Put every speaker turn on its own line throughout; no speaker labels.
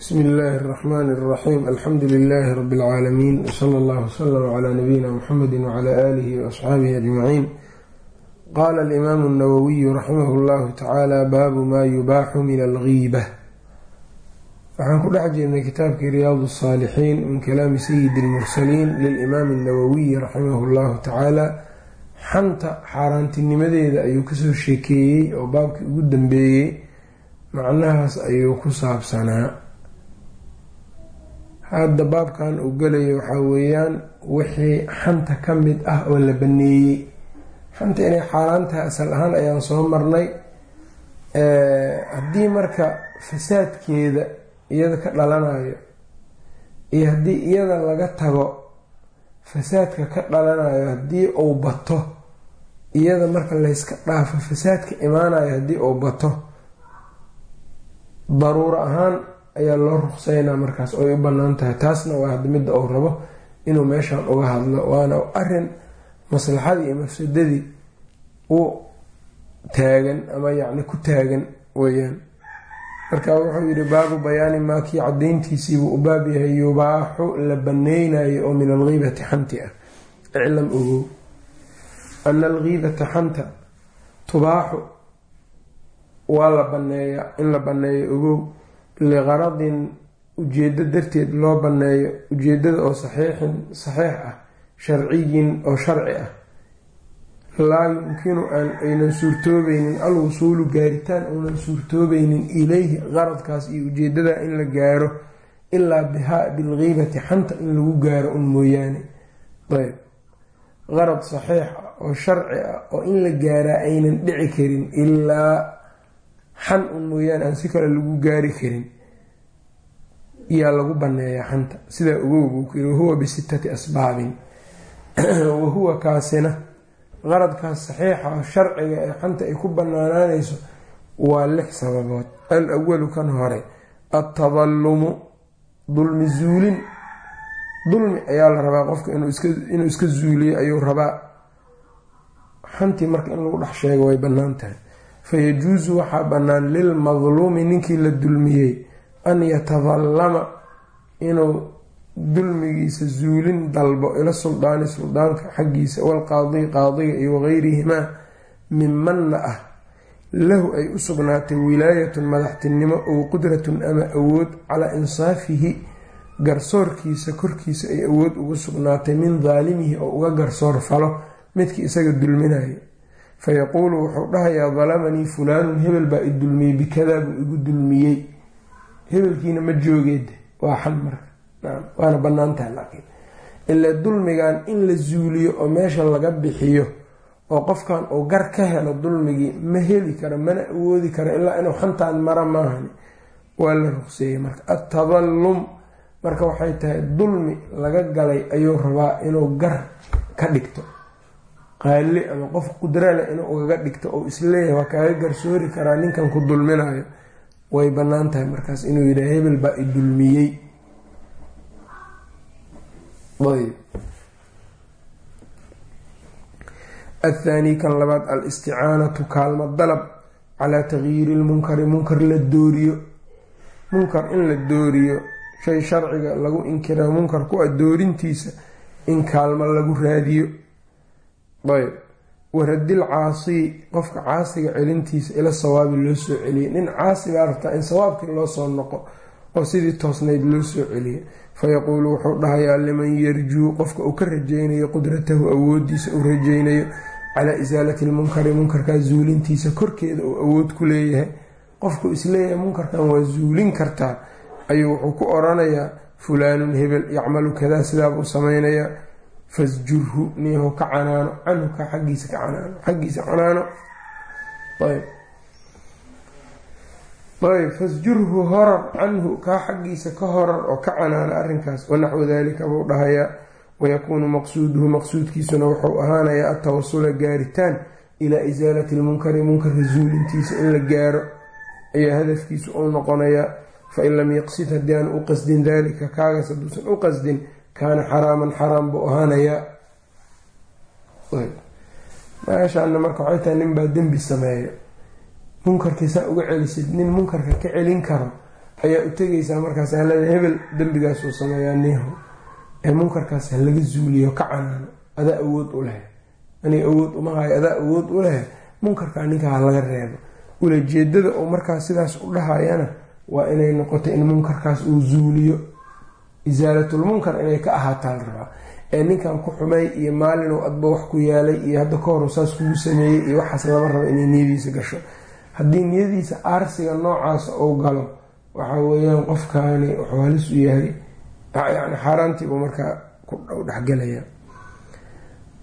bsmi illaahi اraxmaani اraxiim alxamdu lilaahi rabi اlcaalamiin wsala allah wslama cla nabiyina muxamedi wcla aalihi waasxaabihi ajmaciin qaala alimaamu اnawowiyu raximah اllahu tacaala baabu maa yubaaxu min algiiba waxaan ku dhex jirnay kitaabkii riyaad الsaalixiin min kalaami sayidi اlmursaliin lilimaami اnawowiyi raximah اllahu tacaala xanta xaaraantinimadeeda ayuu kasoo sheekeeyey oo baabkii ugu dambeeyey macnahaas ayuu ku saabsanaa hadda baabkan uu gelayo waxaa weeyaan wixii xanta ka mid ah oo la baneeyey. Xanta inay xaaraan tahay asal ahaan ayaan soo marnay haddii marka fasaadkeeda iyada ka dhalanayo iyo haddii iyada laga tago fasaadka ka dhalanayo haddii uu bato iyada marka layska dhaafo fasaadka imaanayo haddii uu bato daruuro ahaan ayaa loo ruqseynaa markaas oy u bannaan tahay. Taasna waa midda uu rabo inuu meeshan uga hadlo waana arrin maslaxadii iyo mafsadadii u taagan ama yacni ku taagan weeyaan. Marka wuxuu yidhi baabu bayaani maa kii cadayntiisiibuu u baab yahay yubaaxu la baneynayo oo min algiibati xanti ah. Iclam ogow. Ana algiibata xanta tubaaxu waa la baneeyaa in la baneeyo ogow liqaradin ujeedo darteed loo baneeyo ujeedada oo saxiixin saxiix ah sharciyin oo sharci ah. Laa yumkinu aynan suurtoobeynin alwusuulu gaaritaan uunan suurtoobeynin ilayhi qaradkaas iyo ujeedada in la gaaro ilaa bihaa bilgiibati xanta in lagu gaaro un mooyaane. Ayb. Qarad saxiix oo sharci ah oo in la gaaraa aynan dhici karin ilaa xan un mooyaane aan si kale lagu gaari karin yaa lagu baneeyaa xanta. Sidaa ogow buu ku yiri wahuwa bisittati asbaabin. Wahuwa kaasina qaradkaas saxiixa oo sharciga ee xanta ay ku banaanaanayso waa lix sababood. Al awalu kan hore altadalumu dulmi zuulin. Dulmi ayaa la rabaa qofka inuu iska zuuliyo ayuu rabaa. Xantii marka in lagu dhex sheego way bannaan tahay fayajuusu waxaa bannaan lilmadluumi ninkii la dulmiyey an yatadallama inuu dulmigiisa zuulin dalbo ila suldaani suldaanka xaggiisa walqaadi qaadiga iyo wagayrihimaa mimanna ah lahu ay u sugnaatay wilaayatun madaxtinimo ow qudratun ama awood calaa insaafihi garsoorkiisa korkiisa ay awood ugu sugnaatay min daalimihi oo uga garsoor falo midkii isaga dulminayo fayaquulu wuxuu dhahayaa dalamanii fulaanun hebel baa i dulmiyey bikadaa buu igu dulmiyey hebelkiina ma joogeed waa xan marka waana bannaan tahay laakiin ilaa dulmigan in la zuuliyo oo meesha laga bixiyo oo qofkan uu gar ka helo dulmigii ma heli karo mana awoodi karo ilaa inuu xantaan mara maahani waa la ruqseeyey marka atadallum marka waxay tahay dulmi laga galay ayuu rabaa inuu gar ka dhigto qaali ama qof qudrale inuu ugaga dhigto oo is leeyahay waa kaaga garsoori karaa ninkan ku dulminayo way bannaan tahay markaas inuu yidhaha hebel baa i dulmiyey. Kan labaad al-isticaanatu kaalmo dalab calaa tagyiiri lmunkari munkar la dooriyo. Munkar in la dooriyo shay sharciga lagu inkira munkar ku a doorintiisa in kaalmo lagu raadiyo ayb. Waradil caasii qofka caasiga celintiisa ila sawaabi loo soo celiya nin caasi baa rabtaa in sawaabkii loo soo noqo oo sidii toosnayd loo soo celiya fayaquulu wuxuu dhahayaa liman yarjuu qofka uu ka rajaynayo qudratahu awoodiisa uu rajaynayo calaa isaalati lmunkari munkarkaa zuulintiisa korkeeda uu awood ku leeyahay. Qofku is leeyahay munkarkan waa zuulin kartaa ayuu wuxuu ku oranayaa fulaanun hebel yacmalu kadaa sidaabuu samaynayaa fasjurhu niyahu ka canaano canhu ka xaggiisa ka canaano xaggiisa canaano. Ayb. Ayb fasjurhu horar canhu kaa xaggiisa ka horar oo ka canaano arrinkaas wanaxwu dalika buu dhahayaa. Wayakuunu maqsuuduhu maqsuudkiisuna wuxuu ahaanayaa atawasula gaaritaan ilaa isaalati lmunkari munkarka zuulintiisa in la gaaro. Ayaa hadafkiisu uu noqonayaa fain lam yaqsid haddii aan u qasdin dalika kaagaas hadduusan u qasdin kaana xaraaman xaraam buu ahaanayaa meeshaana marka waxay tahay nin baa dembi sameeyo munkarkii saa uga celisid nin munkarka ka celin karo ayaa u tegaysaa markaas halada hebel dembigaasuu sameeyaa niho ee munkarkaas ha laga zuuliyo ka canaano adaa awood u leh aniga awood uma hayo adaa awood u leh munkarkaa ninka ha laga reebo ulajeedada uu markaas sidaas u dhahayana waa inay noqoto in munkarkaas uu zuuliyo isaalatulmunkar inay ka ahaataan rabaa ee ninkan ku xumay iyo maalinuu adba wax ku yaalay iyo hadda ka hor saas kugu sameeyey iyo waxaas lama rabo inay niyadiisa gasho. Haddii niyadiisa aarsiga noocaas uu galo waxa weeyaan qofkaani wuxuu halis u yahay yani xaaraantiibuu markaa ku dhexgelaya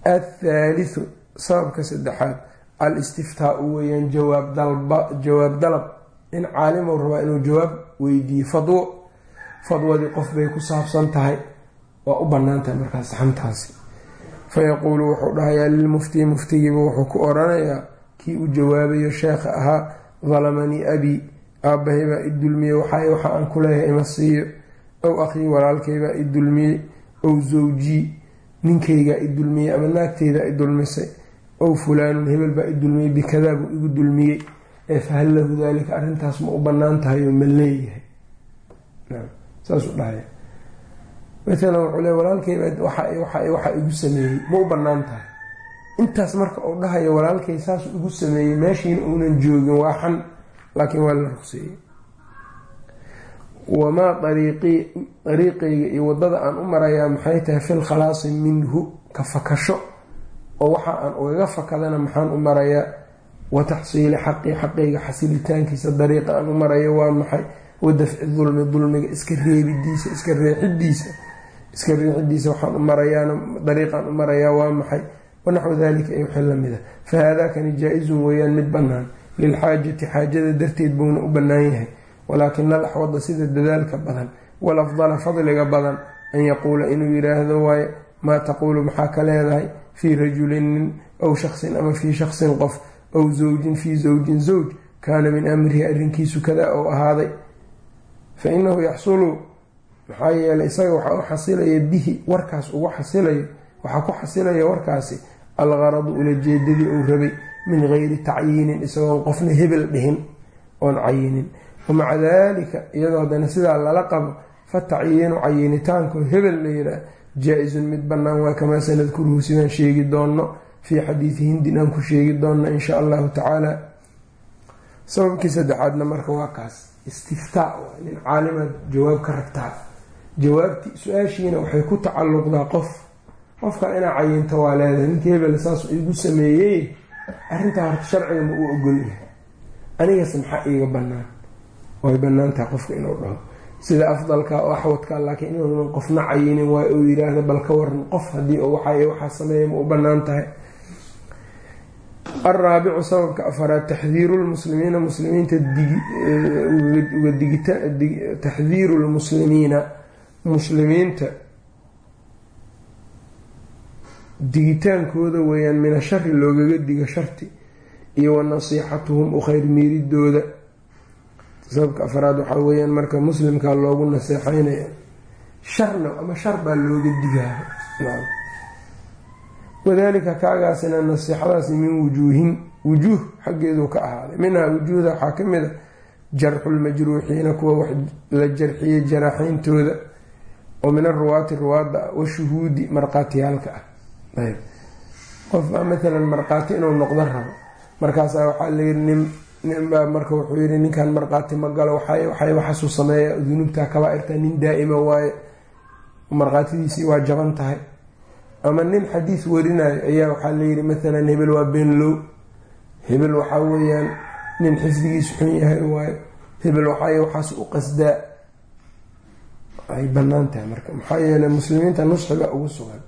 athaalithu sababka saddexaad al istiftaa-u weeyaan jawaab dalab. In caalimuu rabaa inuu jawaab weydiiyo fadwo fadwadii qof bay ku saabsan tahay. Waa u bannaan tahay markaas saxantaasi. Fayaquulu wuxuu dhahayaa lilmuftii muftigiiba wuxuu ku oranayaa kii u jawaabayo sheekha ahaa dalamanii abii aabbahay baa i dulmiyey waxa aan ku leeyahay ima siiyo. Ow akhii walaalkay baa i dulmiyey ow zawjii ninkaygaa i dulmiyey ama naagtaydaa i dulmisay. Ow fulaanun hebel baa i bikadaa buu igu dulmiyey. Ee fahal lahu daalika arrintaas ma u bannaan tahay oo ma leeyahay saasuu dhahaya maalan wuxuu le walaalkayba waxa igu sameeyey. Ma u bannaan tahay. Intaas marka uu dhahayo walaalkay saas igu sameeyey meeshiina uunan joogin waa xan. Laakiin waa la ruqseeyey wamaa ariiqii dariiqayga iyo waddada aan u marayaa maxay tahay fil khalaasi minhu? Ka fakasho. Oo waxa aan ugaga fakadana maxaan u marayaa. Wa taxsiili xaqii xaqayga xasilitaankiisa dariiqa aan u marayo waa maxay wa dafci dulmi dulmiga iska reebidiisa iska reexidiisa iska riixidiisa waxaan u marayaana dariiqaan u marayaa waa maxay? Wanaxwu dalika ay wixii lamida fa haadakani jaa-izun weeyaan mid bannaan. Lilxaajati xaajada darteed buuna u bannaan yahay. Walaakina alaxwada sida dadaalka badan walafdala fadliga badan an yaquula inuu yidhaahdo waaye maa taquulu maxaa ka leedahay? Fii rajulin nin aw shaksin ama fii shaksin qof aw zawjin fii zawjin zawj kaana min amrihi arrinkiisu kadaa ou ahaaday fa inahu yaxsulu maxaa yeelay isaga waxaa u xasilaya bihi warkaas ugu xasilayo waxaa ku xasilaya warkaasi algaradu ulajeedadii uu rabay min geyri tacyiinin isagoon qofna hebel dhihin oon cayinin. Wamaca daalika iyadoo haddana sidaa lala qabo fa tacyiinu cayinitaanko hebel la yihaah jaa-isun mid bannaan waa kamaa sanadkuruhu sidaan sheegi doonno fii xadiidi hindin aan ku sheegi doonno insha allahu tacaala. Sababkii saddexaadna marka waa kaas istiftaa nin caalimaad jawaab ka rabtaa. Jawaabti su'aashiina waxay ku tacalluqdaa qof. Qofka inaa cayinto waa leedahay ninka hebel saas igu sameeyey arrintaa horta sharciga ma uu ogolyahay anigase maxaa iiga bannaan? Way bannaan tahay qofka inuu dhaho. Sida afdalka oo axwadka laakiin inuunan qofna cayinin waa uu yiraahdo bal ka waran qof haddii waxa waxaa sameeya ma u bannaan tahay alraabicu sababka afaraad taxdiiru lmuslimiina muslimiinta digita taxdiiru lmuslimiina muslimiinta digitaankooda weeyaan mina shari loogaga digo sharti iyo wa nasiixatuhum u kheyr miiridooda. Sababka afraad waxaa weeyaan marka muslimkaa loogu naseexeynaya sharna ama shar baa looga digaaba wadalika kaagaasina nasiixadaasi min wujuuhin wujuuh xaggeedu ka ahaaday. Minhaa wujuuhda waxaa ka mid a jarxu lmajruuxiina kuwa wax la jarxiyey jaraaxeyntooda oo min aruwaati ruwaadda ah washuhuudi markhaatiyaalka ah. Qofbaa maalan markhaati inuu noqdo rabo. Markaasaa waxaa layiri nin ninbaa marka wuxuu yiri ninkan markhaati ma galo waxay waxaasuu sameeya dunuubta kabaa-irta nin daa-ima waaye. Markhaatidiisii waa jaban tahay ama nin xadiis warinayo ayaa waxaa layidhi maalan hebel waa beenlow hebel waxaa weeyaan nin xifdigiisu xun yahay waayo. Hebel waxay waxaas u qasdaa ay bannaan tahay marka. Maxaa yeeley muslimiinta nusxiga ugu sugan.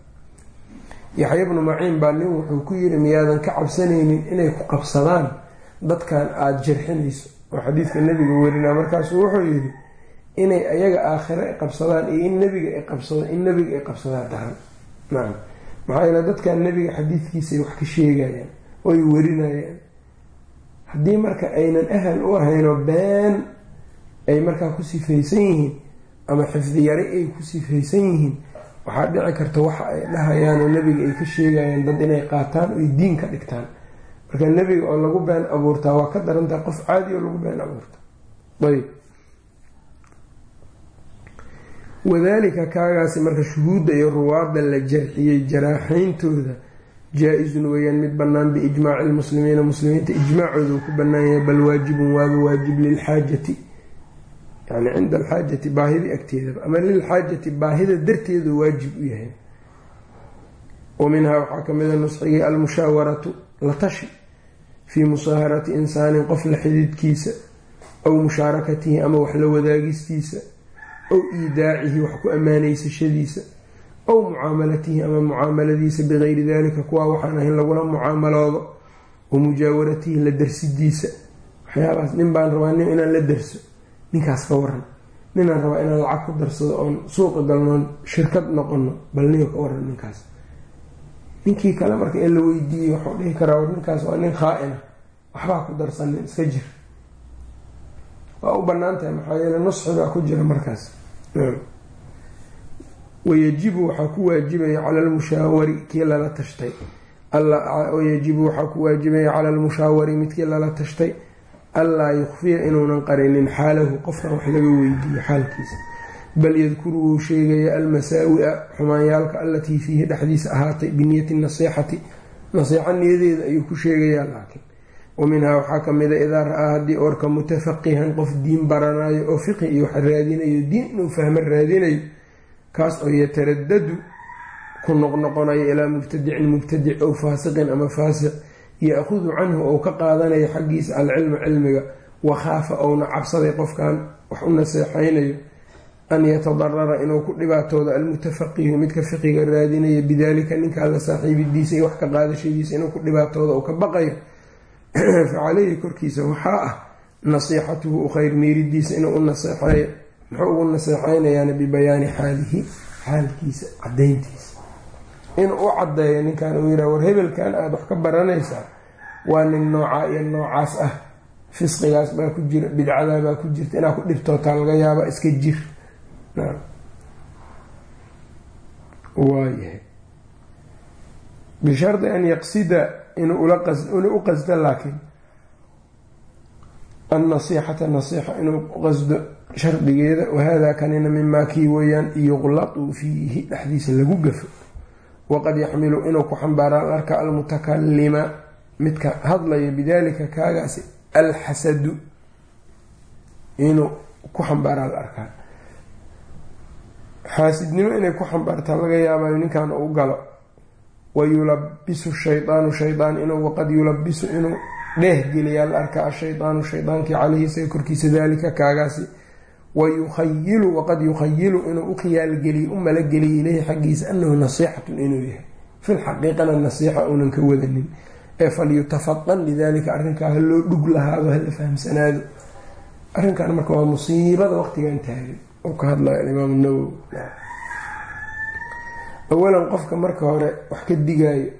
Yaxya bnu maciin baa nin wuxuu ku yiri miyaadan ka cabsanaynin inay ku qabsadaan dadkan aada jarxinayso. Oo xadiidka nebiga warinaa. Markaasuu wuxuu yidhi inay ayaga aakhiro ay qabsadaan iyo in nebiga ay qabsadaan in nebiga ay qabsadaan daran nacam maxaa yeele dadkan nebiga xadiidkiisay wax ka sheegayaan oy warinayaan. Haddii marka aynan ahal u ahaynoo been ay markaa ku sifaysan yihiin ama xifdi yari ay ku sifaysan yihiin waxaa dhici karta waxa ay dhahayaan oo nebiga ay ka sheegayaan dad inay qaataan oy diin ka dhigtaan. Marka nebiga oo lagu been abuurtaa waa ka darantaha qof caadi oo lagu been abuurta. Ayb wadaalika kaagaasi marka shuhuudda iyo ruwaadda la jarxiyey jaraaxayntooda jaa-isun weeyaan mid bannaan biijmaaci lmuslimiina muslimiinta ijmaacooda ku bannaan yahay bal waajibun waaba waajib lilxaajati. Yani cinda alxaajati baahida agteedaba ama lilxaajati baahida darteedu waajib u yahay. Wa minhaa waxaa kamida nusxigii almushaawaratu la tashi fii musaaharati insaanin qof la xididkiisa aw mushaarakatihi ama wax la wadaagistiisa aw iidaacihi wax ku ammaanaysashadiisa aw mucaamalatihi ama mucaamaladiisa bigayri dalika kuwaa waxaan ahayn lagula mucaamaloodo wa mujaawaratihi la darsidiisa. Waxyaabahaas nin baan rabaa nin inaan la darso ninkaas ka waran ninaan rabaa inaan lacag ku darsado oon suuqa galnoon shirkad noqono bal niyo ka waran ninkaas. Ninkii kale marka in la weydiiyey waxuu dhihi karaa war ninkaas waa nin khaa-ina waxbaa ku darsanin iska jir waa u bannaan tahay maxaa yeele nusxi baa ku jira markaas. Wayajibu waxaa ku waajibaya cala lmushaawari kii lala tashtay. Wayajibu waxaa ku waajibaya cala almushaawari midkii lala tashtay. Allaa yukfiya inuunan qarinin xaalahu qofkan wax laga weydiiyo xaalkiisa. Bal yadkuru wuu sheegaya almasaawi-a xumaanyaalka allatii fiihi dhexdiisa ahaatay biniyati nasiixati. Nasiixo niyadeeda ayuu ku sheegayaa laakiin wa minhaa waxaa kamida idaa ra'aa haddii orka mutafaqihan qof diin baranayo oo fiqi iyo wax raadinayo diin inuu fahmo raadinayo kaas oo yataradadu ku noqnoqonayo ilaa mubtadicin mubtadic ow faasiqin ama faasiq ya-hudu canhu ou ka qaadanayo xaggiisa alcilma cilmiga wakhaafa ouna cabsaday qofkan wax u naseexaynayo an yatadarara inuu ku dhibaatoodo almutafaqihu midka fiqiga raadinaya bidaalika ninka alla saaxiibidiisa iyo wax ka qaadashadiisa inuu ku dhibaatooda uu ka baqayo fa caleyhi korkiisa waxaa ah nasiixatuhu u khayr miiridiisa inuu u naseexeeyo muxuu ugu naseexeynayaana bibayaani xaalihi xaalkiisa cadayntiisa inuu u cadeeyo ninkan uu yihah war hebelkan aada wax ka baranaysaa? Waa nin noocaa iyo noocaas ah. Fisqigaas baa ku jira bidcadaa baa ku jirta. Inaa ku dhibtootaa laga yaaba iska jir. Waayahay bishardi an yaqsida inuu u qasdo laakiin annasiixata nasiixa inuu qasdo shardigeeda wahada kanina mimaa kii weeyaan yuqlatu fiihi dhexdiisa lagu gafo. Waqad yaxmilu inuu ku xambaara alarka almutakalima midka hadlaya bidalika kaagaasi alxasadu inuu ku xambaara la arkaa xaasidnimo inay ku xambaartaa laga yaabayo ninkan uu galo wa yulabisu shaydaanu shaydaan inuu waqad yulabisu inuu dheehgeliyaa la arkaa ashaydaanu shaydaankii caleyhi isaga korkiisa daalika kaagaasi wa yukhayilu waqad yukhayilu inuu u khiyaalgeliyo u malageliyo ileyhi xaggiisa anahu nasiixatun inuu yahay filxaqiiqana nasiixa uunan ka wadanin ee falyutafaqan lidalika arrinkaa ha loo dhug lahaado hala fahamsanaado arrinkan marka waa musiibada waqtigan taagan oo ka hadlaya alimaam nawowi awalan qofka marka hore wax ka digaayo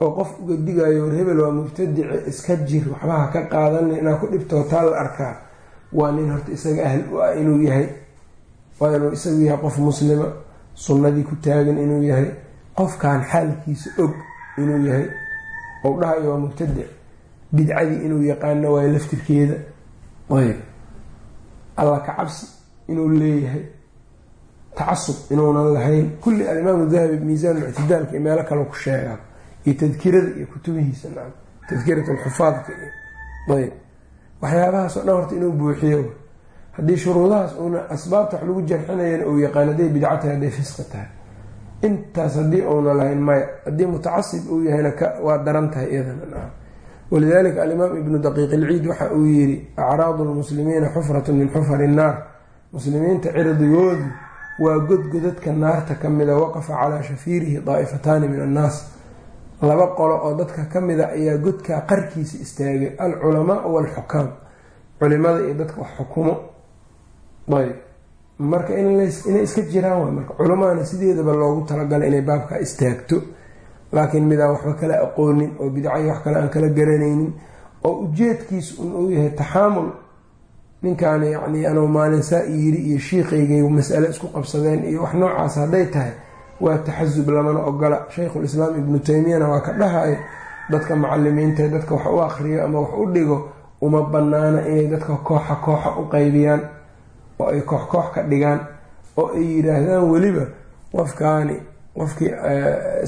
oo qof uga digaayo war hebel waa mubtadice iska jir waxbaha ka qaadan inaa ku dhibtootaa la arkaa. Waa nin horta isaga ahl u ah inuu yahay waa inuu isagu yahay qof muslima sunnadii ku taagan inuu yahay qofkan xaalkiisa og inuu yahay ou dhahayo waa mubtadic bidcadii inuu yaqaano waayo laftirkeeda. Ayb alla ka cabsi inuu leeyahay tacasub inuunan lahayn. Kulli alimaamu dahabi miisaan ictidaalka iyo meelo kale ku sheegaa. Iyo tadkirada iyo kutubihiisa nacam tadkirat alxufaadka iyo ayb. Waxyaabahaas oo dhan horta inuu buuxiyo. Haddii shuruudahaas uuna asbaabta wax lagu jarxinayana uu yaqaan hadday bidco tahay hadday fisqi tahay. Intaas haddii uuna lahayn maya haddii mutacasib uu yahayna waa daran tahay iyadana nacam walidalika alimaam ibnu daqiiq ilciid waxa uu yiri acraadu lmuslimiina xufratu min xufari innaar muslimiinta cirdigoodu waa godgodadka naarta ka mida waqafa calaa shafiirihi daa'ifataani min annaas. Laba qolo oo dadka ka mida ayaa godkaa qarkiisa istaagay alculamaau walxukaam. Culimada iyo dadka wax xukumo. Ayb marka inay iska jiraan waa marka culammadana sideedaba loogu talagalay inay baabkaa istaagto. Laakiin midaan waxba kala aqoonin oo bidcayo wax kale aan kala garanaynin oo ujeedkiisu un uu yahay taxaamul ninkaan yacni anuu maalin saa yiri iyo shiikaygay masale isku qabsadeen iyo wax noocaas hadday tahay waa taxasub lamana ogola. Shaykhulislaam ibnu taymiyana waa ka dhahayo dadka macalimiinta dadka wax u akriyo ama wax u dhigo uma banaana inay dadka kooxa kooxa u qaybiyaan oo ay koox koox ka dhigaan oo ay yiraahdaan weliba qofkaani qofkii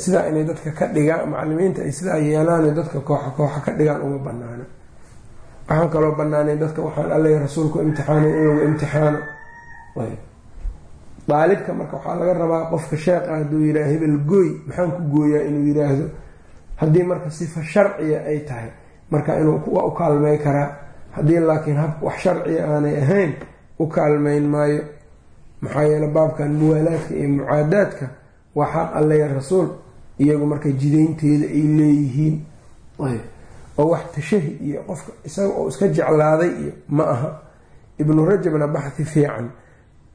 sidaa inay dadka ka dhigaan macalimiinta ay sidaa yeelaan dadka kooxa kooxa ka dhigaan uma banaano waxaan kaloo banaanay dadka waxaan alla rasuulku imtixaanan in lagu imtixaano daalibka marka waxaa laga rabaa qofka sheeqa hadduu yiraa hebel gooy maxaan ku gooyaa inuu yiraahdo haddii marka sifa sharciya ay tahay marka inuu waa u kaalmey karaa. Haddii laakiin hab wax sharciya aanay ahayn u kaalmeyn maayo. Maxaa yeele baabkan muwaalaadka iyo mucaadaadka waa xaq allaya rasuul iyagu marka jidaynteeda ay leeyihiin oo wax tashahi iyo qofka isaga oo iska jeclaaday iyo ma aha. Ibnu rajabna baxhi fiican.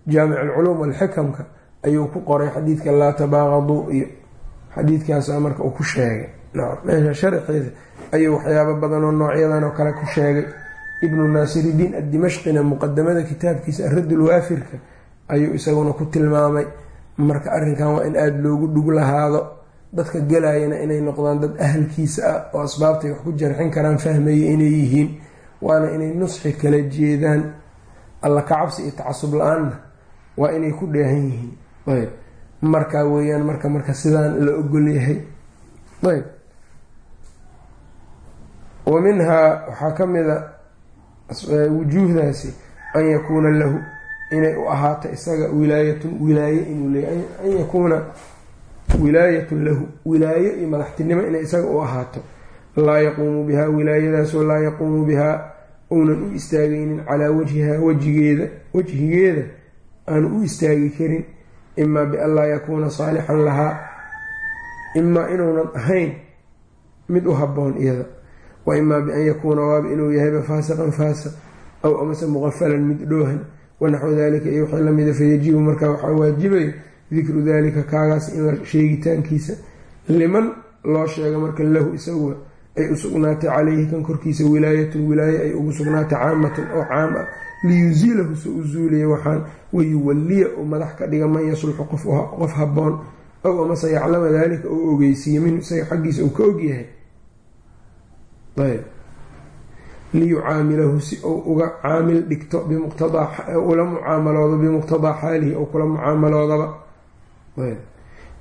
Jaamic alculuum walxikamka ayuu ku qoray xadiidka laa tabaaqaduu iyo xadiidkaasa marka uu ku sheegay. Meesha sharxeeda ayuu waxyaabo badan oo noocyadan oo kale ku sheegay. Ibnu naasiridiin addimashqina muqadamada kitaabkiisa araddul waafirka ayuu isaguna ku tilmaamay. Marka arrinkan waa in aada loogu dhug lahaado dadka galayana inay noqdaan dad ahalkiisa ah oo asbaabtay wax ku jarxin karaan fahmaya inay yihiin waana inay nusxi kala jeedaan. Alla kacabsi iyo tacasub la'aanna waa inay ku dheehan yihiin. Ayb. Markaa weeyaan marka marka sidaan la ogol yahay. Ayb. Wa minhaa waxaa ka mida wujuuhdaasi an yakuuna lahu inay u ahaato isaga wilaayatun wilaaye inuu leeyahy an yakuuna wilaayatun lahu wilaayo iyo madaxtinimo inay isaga u ahaato. Laa yaquumu bihaa wilaayadaasoo laa yaquumu bihaa uunan u istaagaynin calaa wajhihaa wajigeeda wajhigeeda aanu u istaagi karin imaa bian laa yakuuna saalixan lahaa imaa inuunan ahayn mid u habboon iyada. Wa imaa bian yakuuna waaba inuu yahayba faasiqan faasiq aw amase muqafalan mid dhoohan wanaxwu dalika iyo wixii lamida fayajibu markaa waxaa waajibaya dikru dalika kaagaas in sheegitaankiisa liman loo sheego marka lahu isaguba ay u sugnaatay caleyhi kan korkiisa wilaayatun wilaaye ay ugu sugnaatay caamatan oo caam ah liyusiilahu soo u zuuliya waxaan wayuwalliya uu madax ka dhiga man yasulxu qof habboon ow amase yaclama daalika uu ogeysiiye minhu isaga xaggiisa uu ka ogyahay ayb. Liyucaamilahu si uu uga caamil dhigto ula mucaamaloodo bimuqtadaa xaalihi ou kula mucaamaloodaba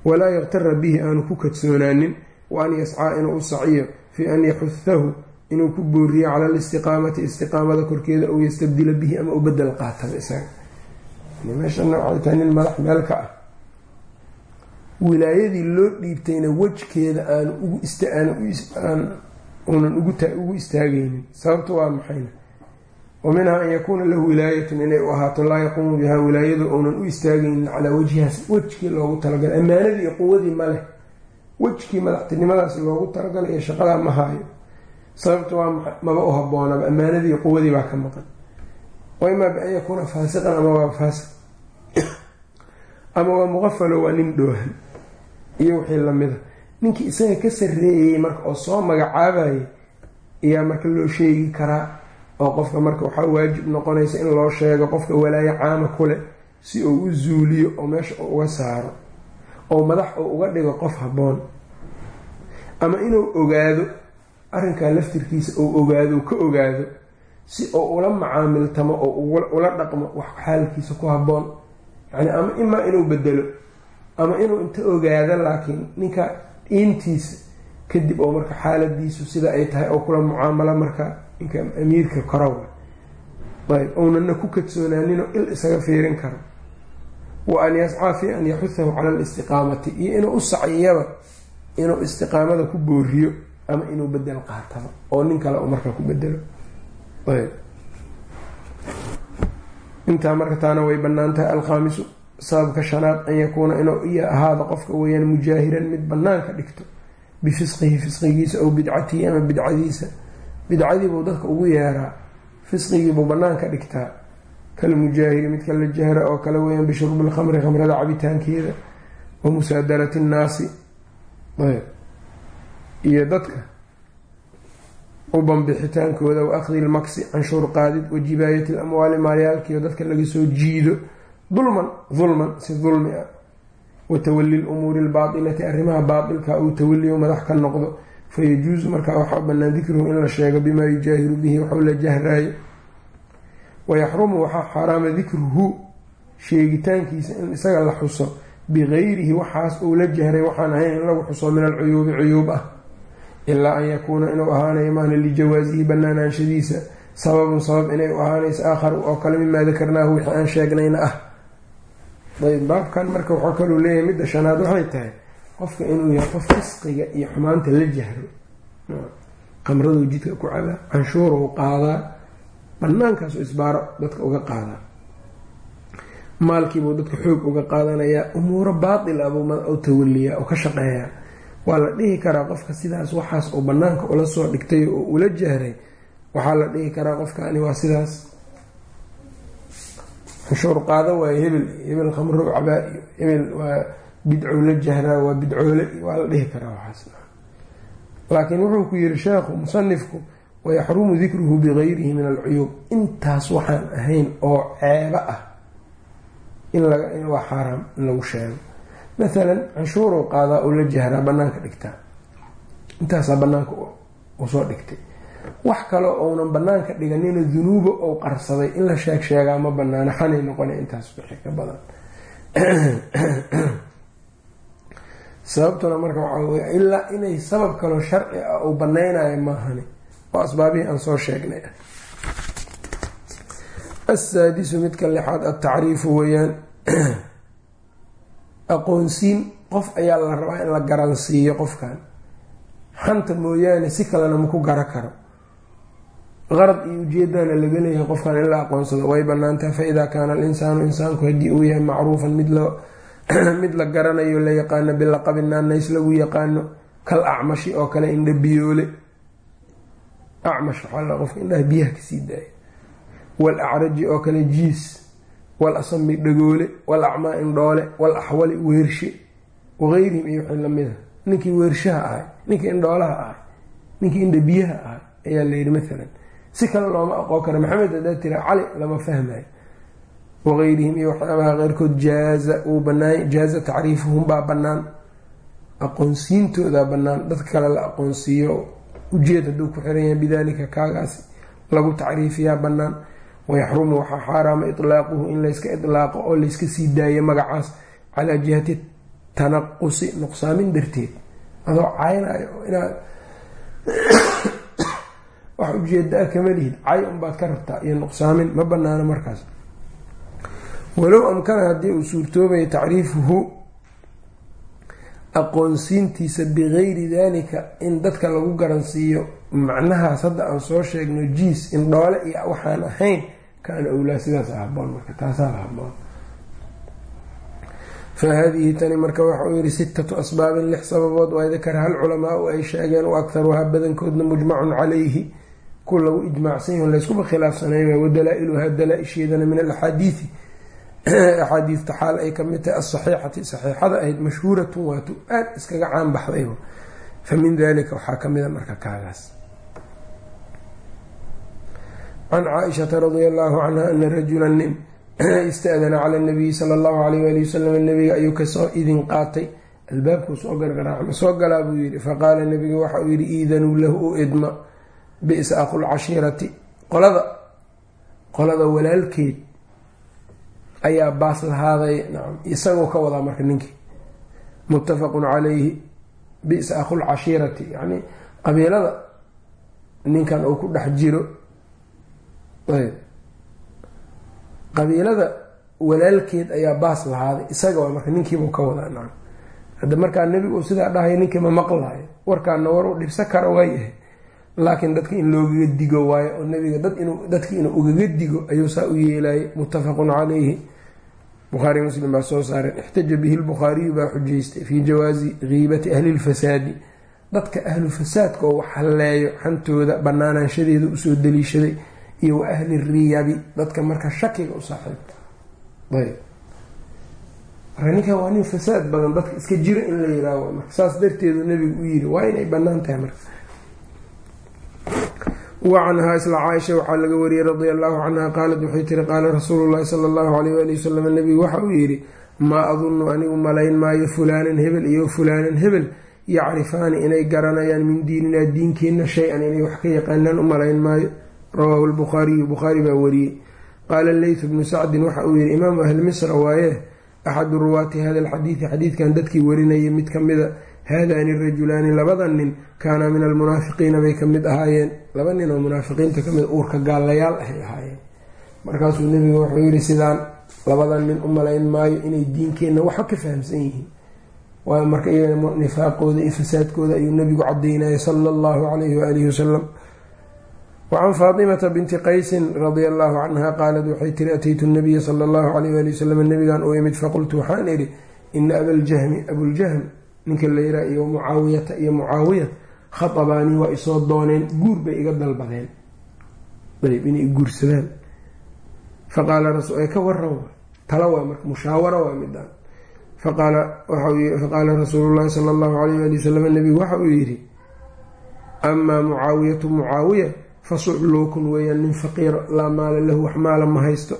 walaa yaqtara bihi aanu ku kadsoonaanin wa an yascaa inuu u saciyo fii an yaxuhahu inuu ku booriyo cala alistiqaamati istiqaamada korkeeda ou yastabdila bihi ama u bedel qaataba isaga. Meeshana waxay tahay nin madax meel ka ah. Wilaayadii loo dhiibtayna wejkeeda aanu ugu uunan ugu istaagaynin. Sababta waa maxayna wa minhaa an yakuuna lahu wilaayatun inay u ahaato laa yaquumu bihaa wilaayadu uunan u istaagaynin calaa wajhihaas wejkii loogu talagalay ammaanadii iyo quwadii ma leh wejkii madaxtinimadaas loogu talagalay iyo shaqadaa ma haayo. Sababta waa maba u haboonaba ammaanadii iyo quwadii baa ka maqan. Wa imaa bian yakuuna faasiqan ama waa faasiq ama waa muqafalo waa nin dhoohan iyo wixii lamida ninkii isaga ka sarreeyey marka oo soo magacaabayay ayaa marka loo sheegi karaa oo qofka marka waxaa waajib noqonaysa in loo sheego qofka walaayo caama kuleh si uu u zuuliyo oo meesha uu uga saaro oo madax uu uga dhigo qof habboon. Ama inuu ogaado arrinkaa laftirkiisa uu ogaado ka ogaado si uu ula macaamiltamo oo ula dhaqmo wax xaalkiisa ku habboon. Yani ama imaa inuu bedelo ama inuu inta ogaado laakiin ninka dhiintiisa kadib oo marka xaaladiisu sida ay tahay oo kula mucaamalo marka ninka amiirka korow ayb ounana ku kadsoonaaninoo il isaga fiirin karo. Wa an yascaa fi an yaxuhahu cala alistiqaamati iyo inuu u saciyaba inuu istiqaamada ku booriyo ama inuu bedel qaataba oo nin kale u marka ku bedelo. Ayb. Intaa marka taana way bannaan tahay alkhaamisu sababka shanaad an yakuuna inuu iyo ahaada qofka weyaan mujaahiran mid bannaan ka dhigto bifisqihi fisqigiisa ow bidcatihi ama bidcadiisa. Bidcadiibuu dadka ugu yeeraa fisqigiibuu bannaan ka dhigtaa. Kalmujaahiri midka la jahra oo kale weyaan bishurbi lkhamri khamrada cabitaankeeda wa musaadarati nnaasi iyo dadka u banbixitaankooda wa akhdi lmaksi canshuur qaadid wa jibaayati lamwaali maalyaalkiio dadka laga soo jiido. Dulman dulman si dulmi ah wa tawali lumuuri albaatilati arrimaha baatilka uu tawaliyo madax ka noqdo fayajuusu markaa waxaa banaan dikruhu in la sheego bimaa yujaahiru bihi waxuu la jahraayo wayaxrumu waxaa xaaraama dikruhu sheegitaankiisa in isaga la xuso bigayrihi waxaas uu la jahray waxaan ahayn in lagu xuso min alcuyuubi cuyuub ah ilaa an yakuuna inuu ahaanayo maana lijawaasihi banaanaanshadiisa sababun sabab inay u ahaanayso aakhar oo kale mimaa dakarnaahu wixii aan sheegnayna ah ayb baabkan marka waxaa kaluu leeyahay midda shanaad waxay tahay qofka inuu yahay qof fisqiga iyo xumaanta la jahro qamraduu jidka ku cabaa canshuuruu qaadaa banaankaasuu isbaaro dadka uga qaadaa maalkiibuu dadka xoog uga qaadanayaa umuuro baatil abuu tawaliyaa oo ka shaqeeyaa. Waa la dhihi karaa qofka sidaas waxaas oo banaanka ula soo dhigtay oo ula jahray. Waxaa la dhihi karaa qofkaani waa sidaas canshuur qaado waayo hebel hebel khamrow cabaa hebel waa bidcow la jahraa waa bidcoole waa la dhihi karaa waxaas. Laakiin wuxuu ku yiri sheekhu musanifku wayaxrumu dikruhu bigayrihi min alcuyuub intaas waxaan ahayn oo ceebo ah inwaa xaaraam in lagu sheego. Maalan canshuuruu qaadaa oo la jahraa banaanka dhigtaa. Intaasaa banaanka u soo dhigtay wax kale ounan banaanka dhiganina dunuuba ou qarsaday in la sheeg sheegaa ma banaano xanay noqona intaas wixii ka badan. Sababtuna marka waxaa wey ilaa inay sabab kaloo sharci ah uu banaynayo maahani oo asbaabihii aan soo sheegnay. Asaadisu midka lixaad altacriifu weeyaan. Aqoonsiin qof ayaa la rabaa in la garansiiyo qofkan. Xanta mooyaane si kalena maku gara karo qarad iyo ujeedana laga leeyahay qofkan in la aqoonsado way banaantaha fa-idaa kaana alinsaanu insaanku haddii uu yahay macruufan mid la garanayo la yaqaano bilaqabi naanays lagu yaqaano kal acmashi oo kale indha biyoole. Acmash waxaa qofka indhaha biyaha ka sii daaya. Wal oo kale jiis wal asami dhagoole wal acmaa indhoole wal axwali weershe waqeyrihim iyo wixii lamida ninkii weershaha ahay ninkii indhoolaha ahay ninkii indha biyaha ahay ayaa layidhi maalan si kale looma aqoon karo. Maxamed hadaa tira cali lama fahmayo waqeyrihim iyo waxyaabaha qeyrkood jaaza uu banaay jaaza tacriifuhum baa bannaan. Aqoonsiintoodaa bannaan. Dadka kale la aqoonsiiyo. Ujeed hadduu ku xiran yahay bidaalika kaagaasi lagu tacriifiyaa bannaan. Wayaxrumu waxaa xaaraama itlaaquhu in layska itlaaqo oo layska sii daayo magacaas. Calaa jihati tanaqusi nuqsaamin darteed. Adoo caynayo inaad wax u jeedaa kama lihid cay unbaad ka rabtaa iyo nuqsaamin. Ma banaano markaas. Walow amkana haddii uu suurtoobayo tacriifuhu aqoonsiintiisa bigayri dalika in dadka lagu garansiiyo macnahaas hadda aan soo sheegno jiis in dhoole iyo waxaan ahayn kaana owlaa sidaas haboon marka taasaa haboon fa haadihi tani marka waxa uu yihi sittatu asbaabin lix sababood waa dakaraha alculamaau ay sheegeen wa akharuhaa badankoodna mujmacun calayhi ku lagu ijmaacsan yaho layskuba khilaafsanay wadalaa-iluhaa dalaa-isheedana min alaxaadiidi axaadiidta xaal ay ka mid tahay asaxiixati saxiixada ahayd mashhuuratun waatu aad iskaga caan baxday fa dalika waxaa kamida marka kaagaas. Can caaishata radia allahu canha ana rajula nin ista'dana cala nabiyi sala allahu alayh waali wasalam nabiga ayuu ka soo idin qaatay albaabkuu soo gargaraacma soo galaa buu yihi faqaala nabiga waxa uu yihi iidanuu lahu u idma bisa aqulcashiirati qolada qolada walaalkeed ayaa baas lahaaday nacam isagoo ka wadaa marka ninkii. Muttafaqun calayhi bisa aqulcashiirati yacni qabiilada ninkan uu ku dhex jiro. Qabiilada walaalkeed ayaa baas lahaaday isaga waa marka ninkiibuu ka wadaa nacam. Hadda markaa nebigu sidaa dhahay ninkii ma maqlaayo. Warkaana war u dhibsa kara waayahay laakiin dadka in loogaga digo waayo oo nabiga dad inuu dadki inuu ugaga digo ayuu saa u yeelayay muttafaqun calayhi. Bukhaari muslim baa soo saareen ixtaja bihi lbukhaariyu baa xujaystay fii jawaazi kiibati ahli lfasaadi dadka ahlu fasaadka oo halleeyo xantooda banaanaanshadeeda u soo daliishaday iyo wa ahli riyabi dadka marka shakiga u saaxiibta ayb. Marka ninkan waa nin fasaad badan dadka iska jira in la yiraaho marka saas darteedu nabigu u yiri waa inay bannaan tahay marka wacanhaa isla caaisha waxaa laga wariyey radia allahu canha qaalat waxay tiri qaala rasuulu llahi sala allahu alayh waali wasalam nabigu waxa uu yidhi maa adunnu anigu malayn maayo fulaanan hebel iyo fulaanan hebel yacrifaani inay garanayaan min diininaa diinkeenna shay-an inay wax ka yaqaanaan u malayn maayo. Rawaahu lbukhaariyu bukhaari baa wariyey. Qaala leytu bnu sacdin waxa uu yihi imaamu ahli waaye axadu ruwaati hada alxadiidi xadiidkan dadkii warinayay mid ka mida haadaani rajulaani labada nin kaana min almunaafiqiina bay ka mid ahaayeen. Laba nin oo munaafiqiinta ka mid uurka gaalayaal ahay ahaayeen. Markaasuu nebigu wuxuu yihi sidaan labadan nin u malayn maayo inay diinkeenna waxba ka fahamsan yihiin. Waayo marka iyagana nifaaqooda iyo fasaadkooda ayuu nebigu cadaynaya sala allahu calayhi waalihi wasalam wacan faatimata binti qaysin radia allahu canha qaalat waxay tiri ataytu nabiya sala allahu calayh waali wasalam nabigan u imid faqultu waxaan idhi ina abaljahmi abuljahm ninka la yiraa iyo mucaawiyata iyo mucaawiya khatabaanii waa isoo dooneen guur bay iga dalbadeen. Ayb inay guursadaan. Faqaala ee ka waran tala waa marka mushaawara waa midaan faqaala rasuulu llahi sala allahu alayh ali wasalam nabigu waxa uu yidhi amaa mucaawiyatu mucaawiya fasucluukun weeyaan nin faqiira laa maala lahu wax maala ma haysto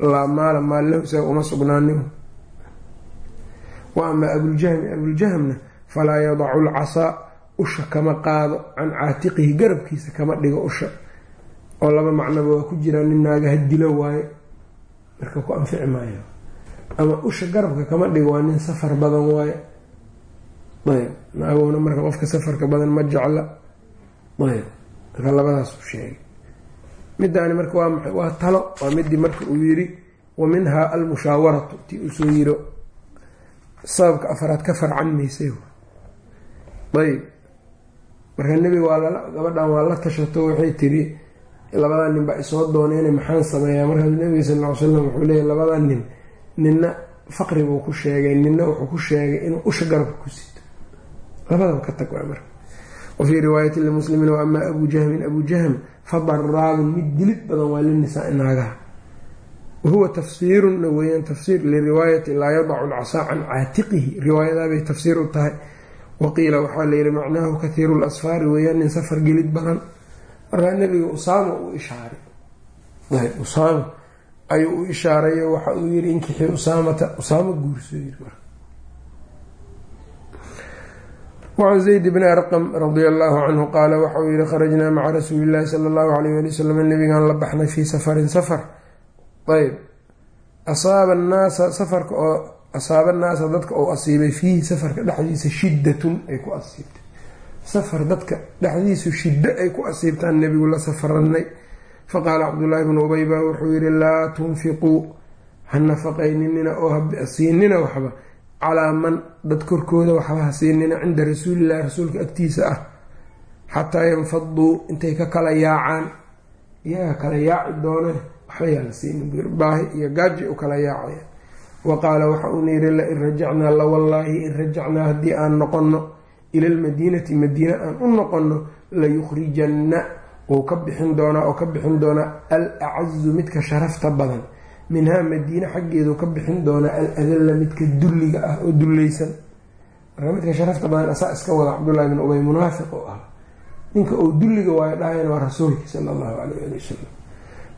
laa maala maal lahu isaga uma sugnaanin wa amaa abuljahmi abuljahmna falaa yadacu lcasaa usha kama qaado can caatiqihi garabkiisa kama dhigo usha. Oo laba macnoba waa ku jiraan nin naagaha dilo waayo marka ku anfici maayo. Ama usha garabka kama dhigo waa nin safar badan waayo ayb naagowna marka qofka safarka badan ma jecla. Ayb marka labadaas u sheegay. Midaani marka waa talo waa midii marka uu yiri wa minhaa almushaawaratu ti uu soo yiro sababka afaraad ka farcan maysay ayb marka nebiga waa gabadhan waa la tashato waxay tiri labada nin baa isoo dooneen maxaan sameeyaa? Markaas nebiga sal ll slam wuxuu leeyahy labada nin ninna faqri buu ku sheegay ninna wuxuu ku sheegay inuu usha garabka ku sito. Labadaba ka tag waa marka. Wafii riwaayati limuslimin wa amaa abu jahmin abu jahm fadaraabun mid dilid badan waa linisaa naagaha wahuwa tafsiiruna weeyaan tafsiir liriwaayati laa yadacu lcasaa can caatiqihi riwaayadaabay tafsiir u tahay waqiila waxaa layihi macnaahu kathiiru lasfaari weeyaan nin safar gelid badan markaa nabiga usaama uu ishaaray usaama ayuu u ishaarayo waxa uu yiri inkixii usaamata usaamo guurso wacan zayd bni arqam radia allahu canhu qaala waxauu yihi kharajnaa maca rasuuli llahi sala allahu alayh ali wasalam nabigaan la baxnay fii safarin safar ayb. Asaaba annaasa safarka oo asaaba annaasa dadka ou asiibay fiihi safarka dhexdiisa shiddatun ay ku asiibtay. Safar dadka dhexdiisu shiddo ay ku asiibtaan nebigu la safaranay faqaala cabdullaahi bnu ubay baa wuxuu yihi laa tunfiquu ha nafaqayninina oo hasiinina waxba. Calaa man dad korkooda waxba ha siinina cinda rasuulillahi rasuulka agtiisa ah. Xataa yanfaduu intay ka kala yaacaan. Iyaga kala yaaci doone waxba yaa la siinin baahi iyo gaaji u kala yaacaya. Wa qaala waxa uuna yihi lain rajacnaa lawallaahi in rajacnaa haddii aan noqonno ila lmadiinati madiina aan u noqonno layukhrijanna wuu ka bixin doonaa oo ka bixin doonaa al acazu midka sharafta badan minhaa madiine xaggeedu ka bixin doonaa al adalla midka dulliga ah oo dulleysan marka midka sharafta badan asaa iska wada cabdullahi bin ubay munaafiq oo ah. Ninka uu dulliga waayo dhahayan waa rasuulki sala allahu calayh ali wasalam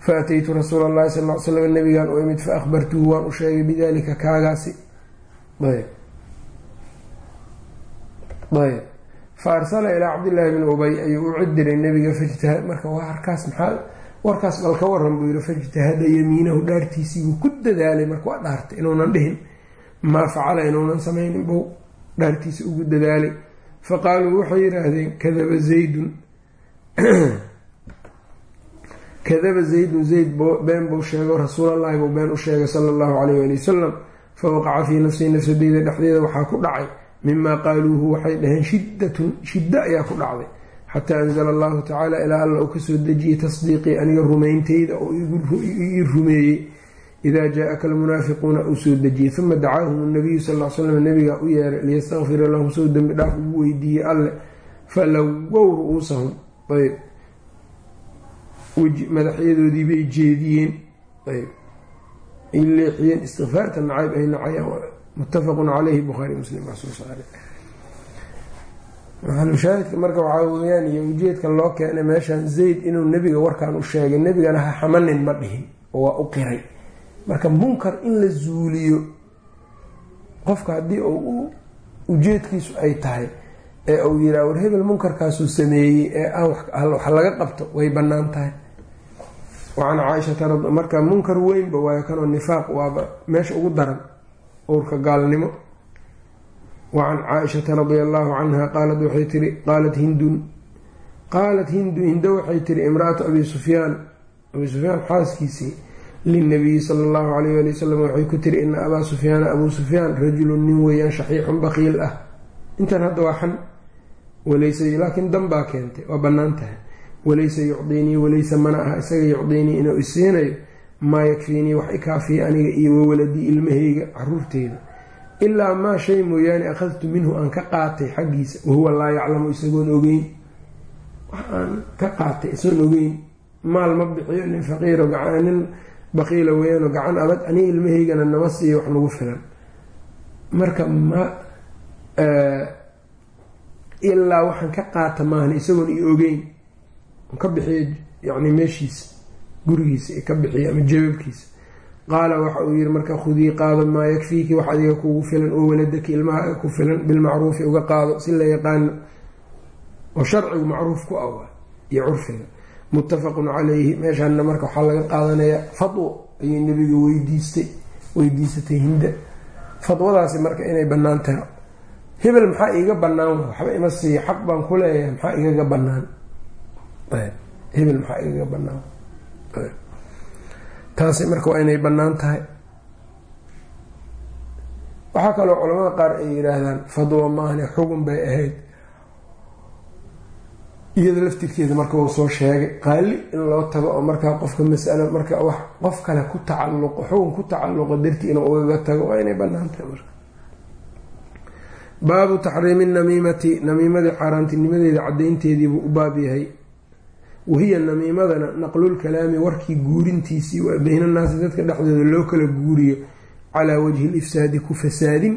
fa ataytu rasuula allahi sal ly slam nabigaan u imid fa akhbartuhu waan u sheegay bidalika kaagaasi ayb ayb fa arsala ilaa cabdillaahi bni ubay ayuu u cidiray nabiga fajtaha marka waa harkaas maxaa warkaas bal ka waran buu yihi fajtahada yamiinahu dhaartiisiibuu ku dadaalay marka waa dhaartay inuunan dhihin maa facala inuunan samaynin buu dhaartiisi ugu dadaalay fa qaaluu waxay yidhaahdeen kadaba zaydun kadaba zaydun zayd been buu sheego rasuulallahi buu been u sheegay sala allahu calayh ali wasalam fa waqaca fii nafsii nafsadeyda dhexdeeda waxaa ku dhacay mimaa qaaluuhu waxay dhaheen shiddatun shiddo ayaa ku dhacday xataa anzala allahu tacaala ilaa alla uu ka soo dejiyey tasdiiqii aniga rumayntayda oo ii rumeeyey idaa jaa-aka almunaafiquuna uu soo dejiyey uma dacaahum nabiyu sal slam nabigaa u yeeray liyastakfira lahum sow dembi dhaaf ugu weydiiyey alle falawow ru-uusahum ayb madaxyadoodii bay jeediyeen. Ayb. Ay leexiyeen istikfaarta nacayb ay nacayaan muttafaqun caleyhi bukhaari muslim baa saaray. Maxalushaahidka marka waxaa weyaan iyo ujeedka loo keenay meeshan zayd inuu nebiga warkan u sheegay nebigana ha xamanin ma dhihin oo waa u qiray. Marka munkar in la zuuliyo qofka haddii uu ujeedkiisu ay tahay ee uu yiraa war hebel munkarkaasuu sameeyey ee aan wax laga qabto way bannaan tahay wacan caaishata marka munkar weynba waayo kanoo nifaaq waaba meesha ugu daran owrka gaalnimo. Wacan caaishata radia allahu canha qaalad waxay tiri qaalat hindun. Qaalat hindu hindo waxay tiri imraatu abi sufyaan. Abi sufyaan xaaskiisii linabiyi sala allahu alayh ali wasalam waxay ku tiri ina abaa sufyaana abuu sufyaan rajulun nin weeyaan shaxiixun baqiil ah. Intan hadda waa xan walaysa laakiin danbaa keentay waa bannaan tahay walaysa yucdiinii walaysa mana aha isaga yucdiinii inuu isiinayo maa yakfiinii wax ikaafiya aniga iyo wawaladii ilmahayga caruurteyda ilaa maa shay mooyaane akhadtu minhu aan ka qaatay xaggiisa wahuwa laa yaclamu isagoon ogeyn. Wax aan ka qaatay isagoon ogeyn maal ma bixiyo nin faqiiro nin baqiila weyaano gacan adag aniga ilmahaygana nama siiyo wax nagu filan. Marka ma ilaa waxaan ka qaata maahan isagoon i ogeyn ka bixiyo yani meeshiisa gurigiisa ka bixiya ama jababkiisa qaala waxa uu yihi marka khudii qaado maa yakfiiki wax adiga kugu filan oo waladaki ilmaha ku filan bilmacruufi uga qaado si la yaqaano oo sharcigu macruuf ku awa iyo curfiga. Muttafaqun calayhi meeshaana marka waxaa laga qaadanayaa fadwo ayay nabiga weydiistay weydiisatay hinda fadwadaasi marka inay bannaan tahay hebel maxaa iiga bannaan? Waxba ima siiya xaq baan ku leeyahay maxaa igaga bannaan hebel maxaa igaga bannaan? Taasi marka waa inay bannaan tahay. Waxaa kaloo culamada qaar ay yidhaahdaan fadwo maahne xugun bay ahayd. Iyada laftirkeeda marka uu soo sheegay qaali in loo tago oo markaa qofka masalo marka wax qof kale ku tacalluqo xugun ku tacalluqo dartii inuu ugaga tago waa inay bannaan tahay marka. Baabu taxriimi namiimati namiimadii xaaraantinimadeeda caddaynteediibuu u baab yahay wahiya namiimadana naqlulkalaami warkii guurintiisii waa beynanaasi dadka dhexdooda loo kala guuriyo calaa wajhi lifsaadi ku fasaadin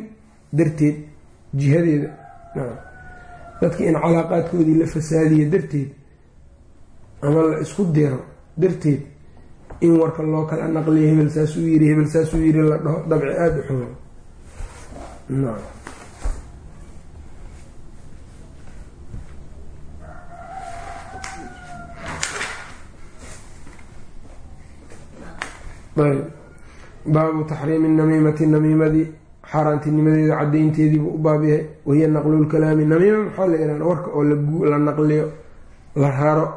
darteed jihadeeda. Dadka in calaaqaadkoodii la fasaadiyo darteed ama la isku diro darteed in warka loo kala naqliyo hebel saasuu yiri hebel saasuu yiri la dhaho dabci aada u xumo baabu taxriimi namiimati namiimadii xaaraantinimadeeda cadaynteediibuu u baab yahay. Wahiya naqlulkalaami namiima maxaa la yihahda warka oo la naqliyo la raro